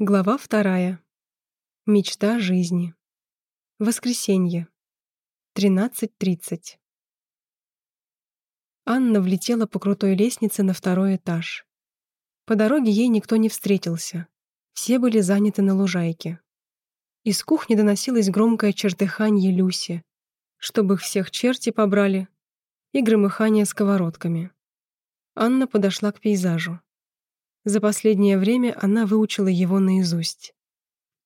Глава вторая. Мечта жизни. Воскресенье. 13.30. Анна влетела по крутой лестнице на второй этаж. По дороге ей никто не встретился. Все были заняты на лужайке. Из кухни доносилось громкое чертыханье Люси, чтобы их всех черти побрали, и громыхание сковородками. Анна подошла к пейзажу. За последнее время она выучила его наизусть.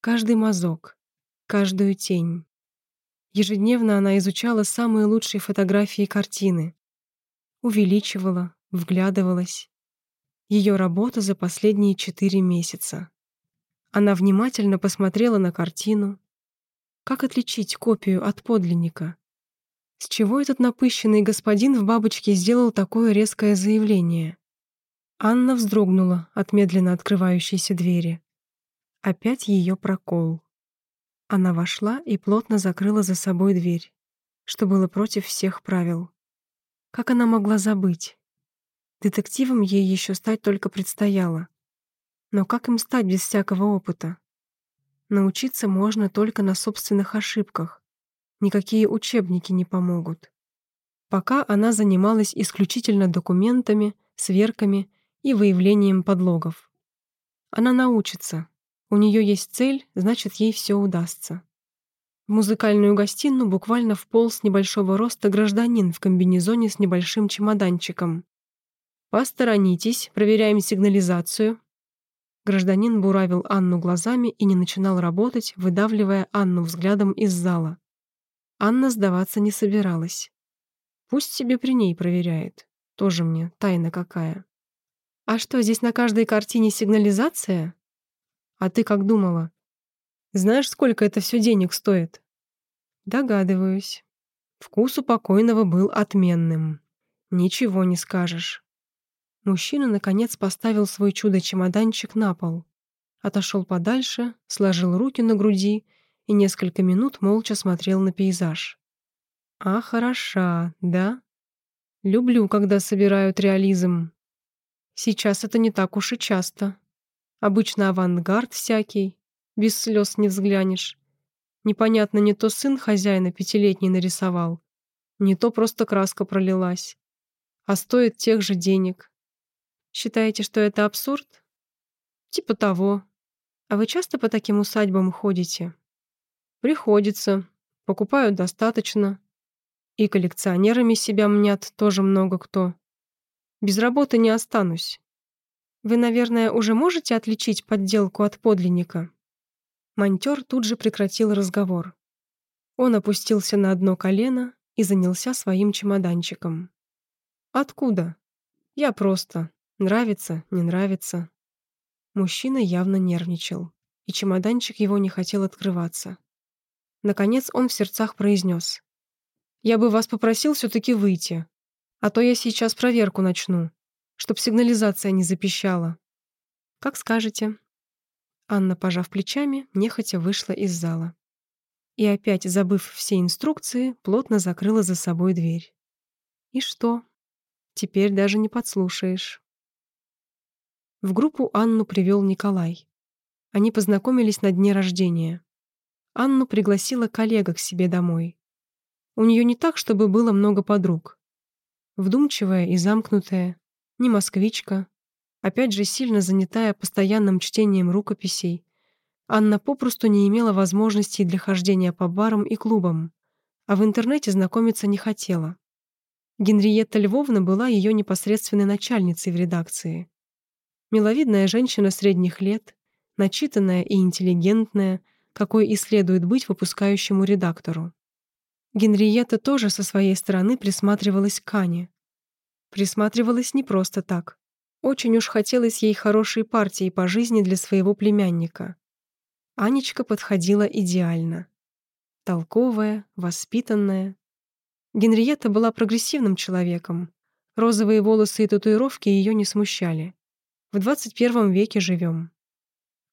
Каждый мазок, каждую тень. Ежедневно она изучала самые лучшие фотографии и картины. Увеличивала, вглядывалась. Ее работа за последние четыре месяца. Она внимательно посмотрела на картину. Как отличить копию от подлинника? С чего этот напыщенный господин в бабочке сделал такое резкое заявление? Анна вздрогнула от медленно открывающейся двери. Опять ее прокол. Она вошла и плотно закрыла за собой дверь, что было против всех правил. Как она могла забыть? Детективом ей еще стать только предстояло. Но как им стать без всякого опыта? Научиться можно только на собственных ошибках. Никакие учебники не помогут. Пока она занималась исключительно документами, сверками и выявлением подлогов. Она научится. У нее есть цель, значит, ей все удастся. В музыкальную гостиную буквально вполз небольшого роста гражданин в комбинезоне с небольшим чемоданчиком. «Посторонитесь, проверяем сигнализацию». Гражданин буравил Анну глазами и не начинал работать, выдавливая Анну взглядом из зала. Анна сдаваться не собиралась. Пусть себе при ней проверяет. Тоже мне тайна какая. «А что, здесь на каждой картине сигнализация?» «А ты как думала?» «Знаешь, сколько это все денег стоит?» «Догадываюсь. Вкус у покойного был отменным. Ничего не скажешь». Мужчина, наконец, поставил свой чудо-чемоданчик на пол. Отошел подальше, сложил руки на груди и несколько минут молча смотрел на пейзаж. «А, хороша, да? Люблю, когда собирают реализм. Сейчас это не так уж и часто. Обычно авангард всякий, без слез не взглянешь. Непонятно, не то сын хозяина пятилетний нарисовал, не то просто краска пролилась. А стоит тех же денег. Считаете, что это абсурд? Типа того. А вы часто по таким усадьбам ходите? Приходится. Покупают достаточно. И коллекционерами себя мнят тоже много кто. Без работы не останусь. Вы, наверное, уже можете отличить подделку от подлинника?» Монтер тут же прекратил разговор. Он опустился на одно колено и занялся своим чемоданчиком. «Откуда?» «Я просто. Нравится, не нравится». Мужчина явно нервничал, и чемоданчик его не хотел открываться. Наконец он в сердцах произнес. «Я бы вас попросил все-таки выйти. А то я сейчас проверку начну, чтоб сигнализация не запищала. Как скажете. Анна, пожав плечами, нехотя вышла из зала. И опять, забыв все инструкции, плотно закрыла за собой дверь. И что? Теперь даже не подслушаешь. В группу Анну привел Николай. Они познакомились на дне рождения. Анну пригласила коллега к себе домой. У нее не так, чтобы было много подруг. Вдумчивая и замкнутая, не москвичка, опять же сильно занятая постоянным чтением рукописей, Анна попросту не имела возможностей для хождения по барам и клубам, а в интернете знакомиться не хотела. Генриетта Львовна была ее непосредственной начальницей в редакции. Миловидная женщина средних лет, начитанная и интеллигентная, какой и следует быть выпускающему редактору. Генриетта тоже со своей стороны присматривалась к Ане. Присматривалась не просто так. Очень уж хотелось ей хорошей партии по жизни для своего племянника. Анечка подходила идеально. Толковая, воспитанная. Генриетта была прогрессивным человеком. Розовые волосы и татуировки ее не смущали. В 21 веке живем.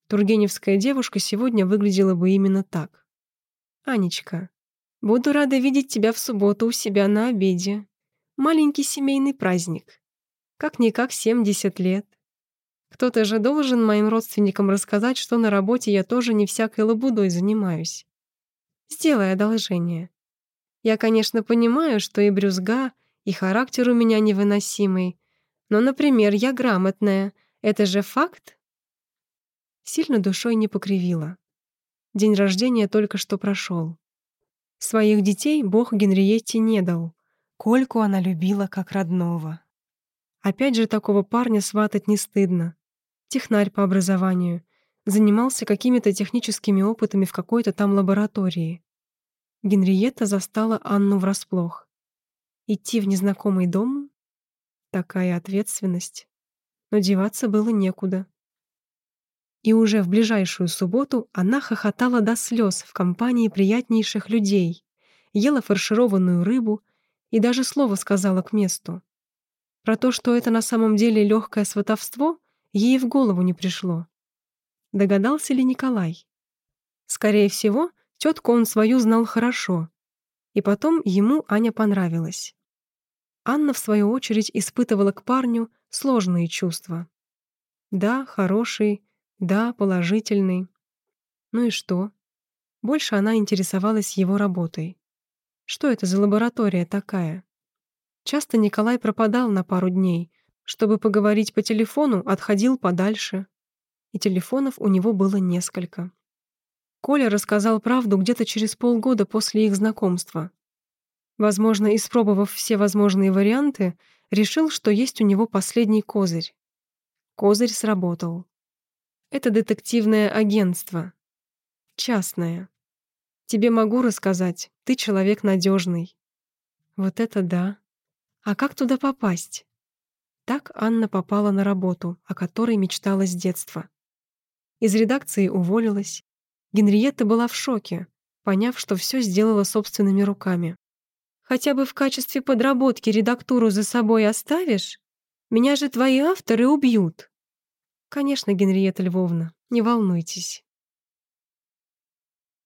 Тургеневская девушка сегодня выглядела бы именно так. «Анечка, Буду рада видеть тебя в субботу у себя на обеде. Маленький семейный праздник. Как-никак 70 лет. Кто-то же должен моим родственникам рассказать, что на работе я тоже не всякой лабудой занимаюсь. Сделай одолжение. Я, конечно, понимаю, что и брюзга, и характер у меня невыносимый, но, например, я грамотная. Это же факт? Сильно душой не покривила. День рождения только что прошел. Своих детей Бог Генриетте не дал. Кольку она любила как родного. Опять же такого парня сватать не стыдно. Технарь по образованию. Занимался какими-то техническими опытами в какой-то там лаборатории. Генриетта застала Анну врасплох. Идти в незнакомый дом? Такая ответственность. Но деваться было некуда. И уже в ближайшую субботу она хохотала до слез в компании приятнейших людей, ела фаршированную рыбу и даже слово сказала к месту. Про то, что это на самом деле легкое сватовство, ей в голову не пришло. Догадался ли Николай? Скорее всего, тетку он свою знал хорошо. И потом ему Аня понравилась. Анна, в свою очередь, испытывала к парню сложные чувства. Да, хороший, да, положительный. Ну и что? Больше она интересовалась его работой. Что это за лаборатория такая? Часто Николай пропадал на пару дней, чтобы поговорить по телефону, отходил подальше. И телефонов у него было несколько. Коля рассказал правду где-то через полгода после их знакомства. Возможно, испробовав все возможные варианты, решил, что есть у него последний козырь. Козырь сработал. Это детективное агентство. Частное. Тебе могу рассказать, ты человек надежный. Вот это да. А как туда попасть? Так Анна попала на работу, о которой мечтала с детства. Из редакции уволилась. Генриетта была в шоке, поняв, что все сделала собственными руками. «Хотя бы в качестве подработки редактуру за собой оставишь? Меня же твои авторы убьют!» «Конечно, Генриетта Львовна, не волнуйтесь.